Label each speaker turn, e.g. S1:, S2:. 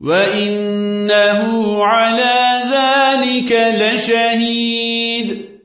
S1: وإنه على ذلك لشهيد